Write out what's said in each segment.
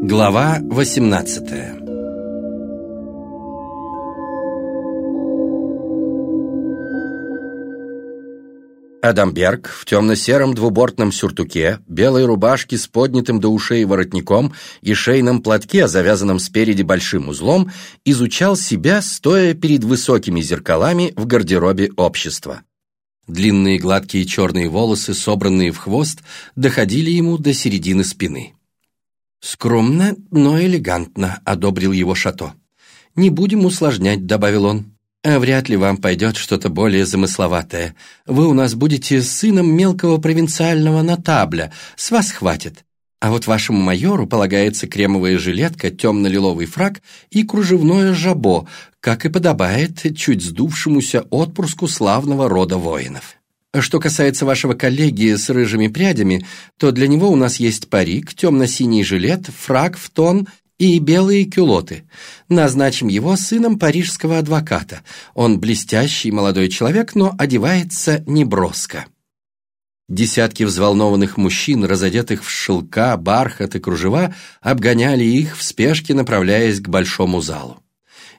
Глава 18 Адамберг в темно-сером двубортном сюртуке, белой рубашке с поднятым до ушей воротником и шейном платке, завязанном спереди большим узлом, изучал себя, стоя перед высокими зеркалами в гардеробе общества. Длинные гладкие черные волосы, собранные в хвост, доходили ему до середины спины. «Скромно, но элегантно», — одобрил его Шато. «Не будем усложнять», — добавил он. «А «Вряд ли вам пойдет что-то более замысловатое. Вы у нас будете сыном мелкого провинциального нотабля, с вас хватит. А вот вашему майору полагается кремовая жилетка, темно-лиловый фраг и кружевное жабо, как и подобает чуть сдувшемуся отпрыску славного рода воинов. Что касается вашего коллеги с рыжими прядями, то для него у нас есть парик, темно-синий жилет, фраг в тон и белые кюлоты. Назначим его сыном парижского адвоката. Он блестящий молодой человек, но одевается неброско. Десятки взволнованных мужчин, разодетых в шелка, бархат и кружева, обгоняли их в спешке, направляясь к большому залу.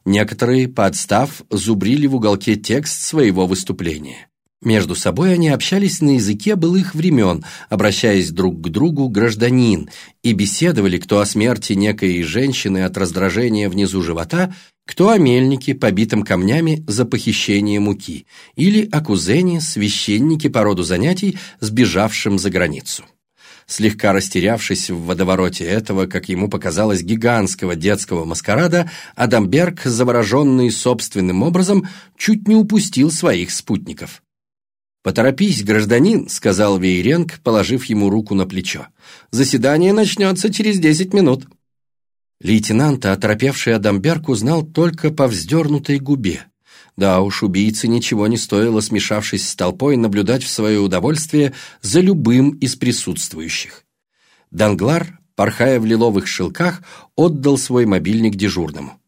Некоторые, подстав, зубрили в уголке текст своего выступления. Между собой они общались на языке былых времен, обращаясь друг к другу «гражданин», и беседовали кто о смерти некой женщины от раздражения внизу живота, кто о мельнике, побитом камнями за похищение муки, или о кузене, священнике по роду занятий, сбежавшем за границу. Слегка растерявшись в водовороте этого, как ему показалось, гигантского детского маскарада, Адамберг, завороженный собственным образом, чуть не упустил своих спутников. «Поторопись, гражданин», — сказал Вейренг, положив ему руку на плечо. «Заседание начнется через десять минут». Лейтенанта, оторопевший Адамберг, узнал только по вздернутой губе. Да уж, убийце ничего не стоило, смешавшись с толпой, наблюдать в свое удовольствие за любым из присутствующих. Данглар, порхая в лиловых шелках, отдал свой мобильник дежурному.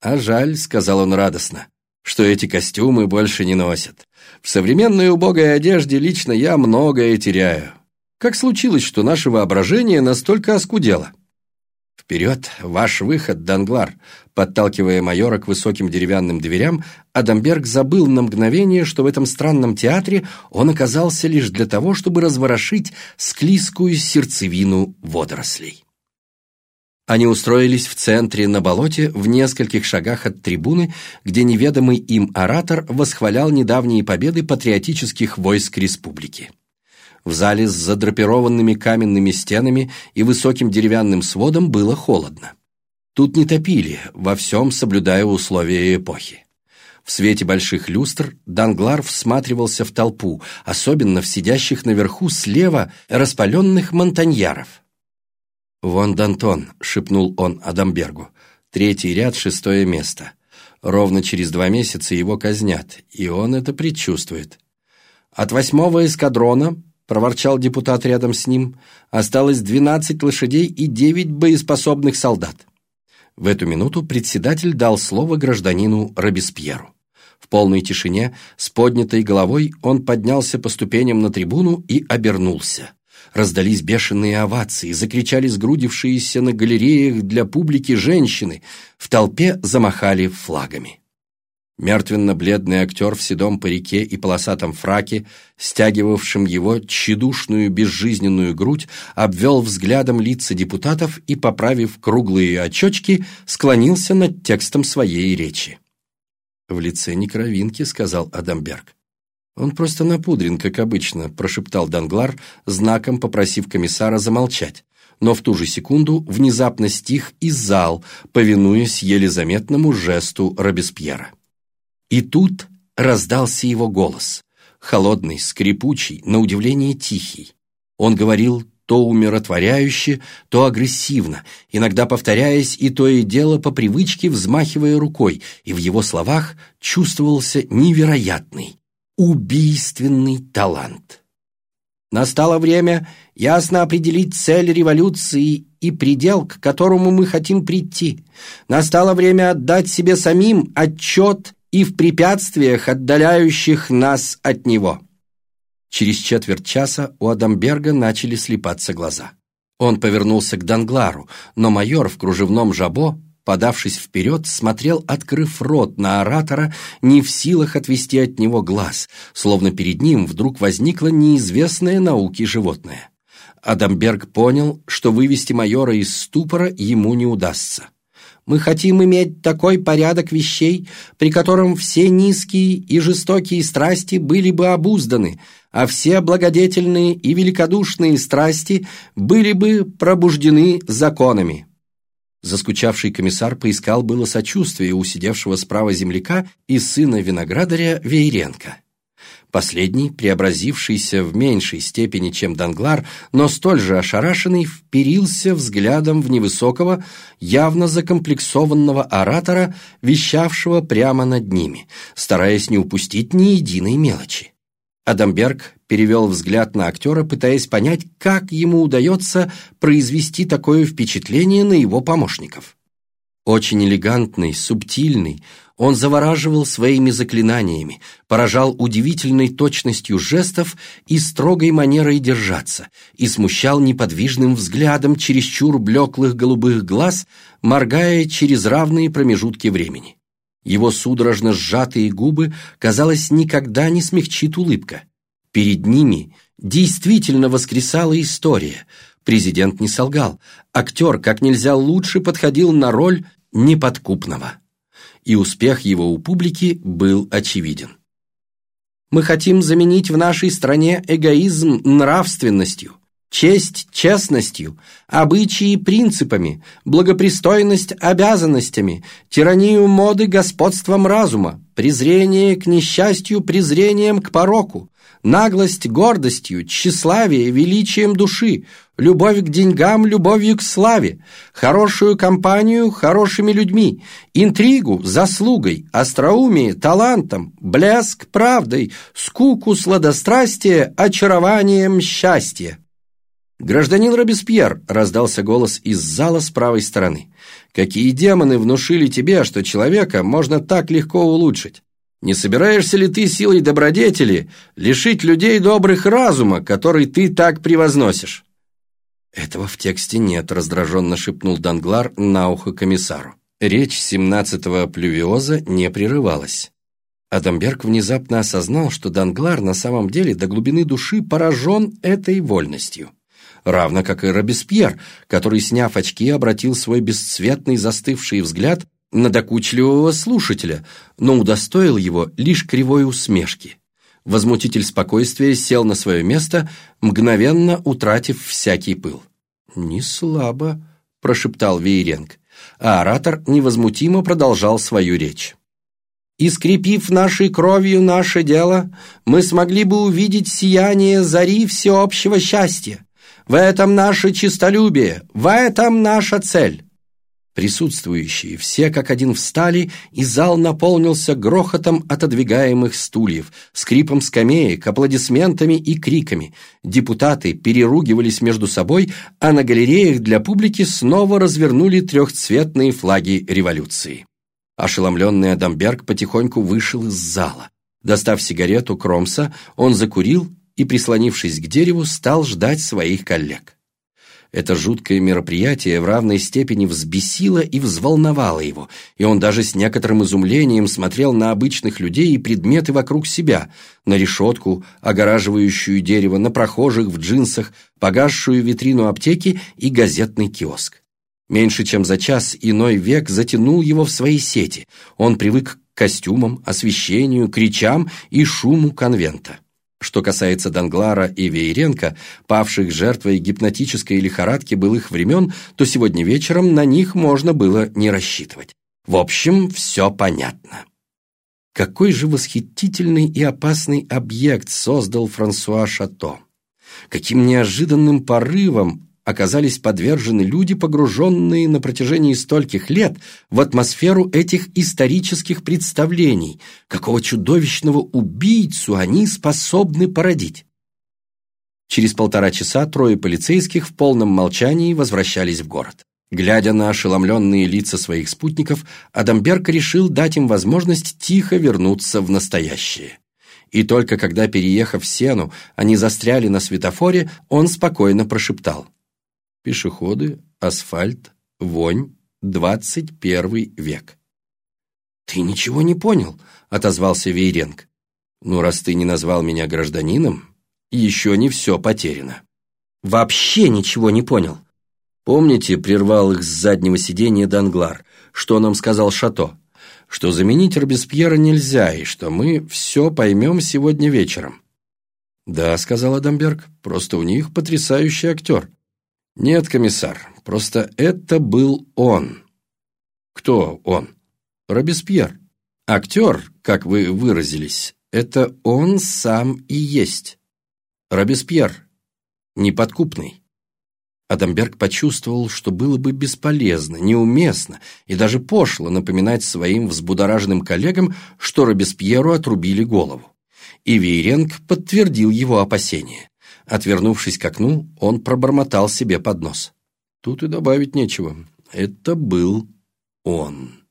«А жаль», — сказал он радостно, — «что эти костюмы больше не носят. В современной убогой одежде лично я многое теряю. Как случилось, что наше воображение настолько оскудело? «Вперед! Ваш выход, Данглар!» Подталкивая майора к высоким деревянным дверям, Адамберг забыл на мгновение, что в этом странном театре он оказался лишь для того, чтобы разворошить склизкую сердцевину водорослей. Они устроились в центре на болоте в нескольких шагах от трибуны, где неведомый им оратор восхвалял недавние победы патриотических войск республики. В зале с задрапированными каменными стенами и высоким деревянным сводом было холодно. Тут не топили, во всем соблюдая условия эпохи. В свете больших люстр Данглар всматривался в толпу, особенно в сидящих наверху слева распаленных монтаньяров – «Вон Дантон», — шепнул он Адамбергу. «Третий ряд, шестое место. Ровно через два месяца его казнят, и он это предчувствует». «От восьмого эскадрона», — проворчал депутат рядом с ним, «осталось двенадцать лошадей и девять боеспособных солдат». В эту минуту председатель дал слово гражданину Робеспьеру. В полной тишине, с поднятой головой, он поднялся по ступеням на трибуну и обернулся. Раздались бешеные овации, закричали сгрудившиеся на галереях для публики женщины, в толпе замахали флагами. Мертвенно-бледный актер в седом парике и полосатом фраке, стягивавшем его тщедушную безжизненную грудь, обвел взглядом лица депутатов и, поправив круглые очечки, склонился над текстом своей речи. «В лице некровинки», — сказал Адамберг. «Он просто напудрен, как обычно», – прошептал Данглар, знаком попросив комиссара замолчать. Но в ту же секунду внезапно стих и зал, повинуясь еле заметному жесту Робеспьера. И тут раздался его голос, холодный, скрипучий, на удивление тихий. Он говорил то умиротворяюще, то агрессивно, иногда повторяясь и то и дело по привычке взмахивая рукой, и в его словах чувствовался невероятный, убийственный талант. Настало время ясно определить цель революции и предел, к которому мы хотим прийти. Настало время отдать себе самим отчет и в препятствиях, отдаляющих нас от него. Через четверть часа у Адамберга начали слепаться глаза. Он повернулся к Данглару, но майор в кружевном жабо, подавшись вперед, смотрел, открыв рот на оратора, не в силах отвести от него глаз, словно перед ним вдруг возникло неизвестное науке животное. Адамберг понял, что вывести майора из ступора ему не удастся. Мы хотим иметь такой порядок вещей, при котором все низкие и жестокие страсти были бы обузданы, а все благодетельные и великодушные страсти были бы пробуждены законами. Заскучавший комиссар поискал было сочувствие у сидевшего справа земляка и сына виноградаря Вейренко. Последний, преобразившийся в меньшей степени, чем Данглар, но столь же ошарашенный, вперился взглядом в невысокого, явно закомплексованного оратора, вещавшего прямо над ними, стараясь не упустить ни единой мелочи. Адамберг перевел взгляд на актера, пытаясь понять, как ему удается произвести такое впечатление на его помощников. Очень элегантный, субтильный, он завораживал своими заклинаниями, поражал удивительной точностью жестов и строгой манерой держаться, и смущал неподвижным взглядом чересчур блеклых голубых глаз, моргая через равные промежутки времени. Его судорожно сжатые губы, казалось, никогда не смягчит улыбка. Перед ними действительно воскресала история. Президент не солгал. Актер как нельзя лучше подходил на роль неподкупного и успех его у публики был очевиден. Мы хотим заменить в нашей стране эгоизм нравственностью, честь честностью, обычаи принципами, благопристойность обязанностями, тиранию моды господством разума, презрение к несчастью презрением к пороку, наглость гордостью, тщеславие величием души, любовь к деньгам любовью к славе, хорошую компанию хорошими людьми, интригу заслугой, остроумие талантом, блеск правдой, скуку сладострастие очарованием счастья. «Гражданин Робеспьер!» — раздался голос из зала с правой стороны. «Какие демоны внушили тебе, что человека можно так легко улучшить? Не собираешься ли ты силой добродетели лишить людей добрых разума, который ты так превозносишь?» «Этого в тексте нет», — раздраженно шепнул Данглар на ухо комиссару. Речь семнадцатого плювиоза не прерывалась. Адамберг внезапно осознал, что Данглар на самом деле до глубины души поражен этой вольностью. Равно как и Робеспьер, который, сняв очки, обратил свой бесцветный застывший взгляд на докучливого слушателя, но удостоил его лишь кривой усмешки. Возмутитель спокойствия сел на свое место, мгновенно утратив всякий пыл. «Не слабо», – прошептал Вейренг, а оратор невозмутимо продолжал свою речь. «И скрепив нашей кровью наше дело, мы смогли бы увидеть сияние зари всеобщего счастья. В этом наше честолюбие, в этом наша цель. Присутствующие все как один встали, и зал наполнился грохотом отодвигаемых стульев, скрипом скамеек, аплодисментами и криками. Депутаты переругивались между собой, а на галереях для публики снова развернули трехцветные флаги революции. Ошеломленный Адамберг потихоньку вышел из зала. Достав сигарету Кромса, он закурил и, прислонившись к дереву, стал ждать своих коллег. Это жуткое мероприятие в равной степени взбесило и взволновало его, и он даже с некоторым изумлением смотрел на обычных людей и предметы вокруг себя, на решетку, огораживающую дерево, на прохожих в джинсах, погасшую витрину аптеки и газетный киоск. Меньше чем за час иной век затянул его в свои сети. Он привык к костюмам, освещению, кричам и шуму конвента. Что касается Данглара и Вейренко, павших жертвой гипнотической лихорадки былых времен, то сегодня вечером на них можно было не рассчитывать. В общем, все понятно. Какой же восхитительный и опасный объект создал Франсуа Шато. Каким неожиданным порывом оказались подвержены люди, погруженные на протяжении стольких лет в атмосферу этих исторических представлений, какого чудовищного убийцу они способны породить. Через полтора часа трое полицейских в полном молчании возвращались в город. Глядя на ошеломленные лица своих спутников, Адамберг решил дать им возможность тихо вернуться в настоящее. И только когда, переехав Сену, они застряли на светофоре, он спокойно прошептал – Пешеходы, асфальт, вонь, двадцать первый век. «Ты ничего не понял», — отозвался Вейренг. «Ну, раз ты не назвал меня гражданином, еще не все потеряно». «Вообще ничего не понял». Помните, прервал их с заднего сиденья Данглар, что нам сказал Шато? Что заменить Робеспьера нельзя, и что мы все поймем сегодня вечером. «Да», — сказал Адамберг, — «просто у них потрясающий актер». «Нет, комиссар, просто это был он». «Кто он?» «Робеспьер». «Актер, как вы выразились, это он сам и есть. Робеспьер. Неподкупный». Адамберг почувствовал, что было бы бесполезно, неуместно и даже пошло напоминать своим взбудораженным коллегам, что Робеспьеру отрубили голову. И Вейренг подтвердил его опасения. Отвернувшись к окну, он пробормотал себе под нос. Тут и добавить нечего. Это был он.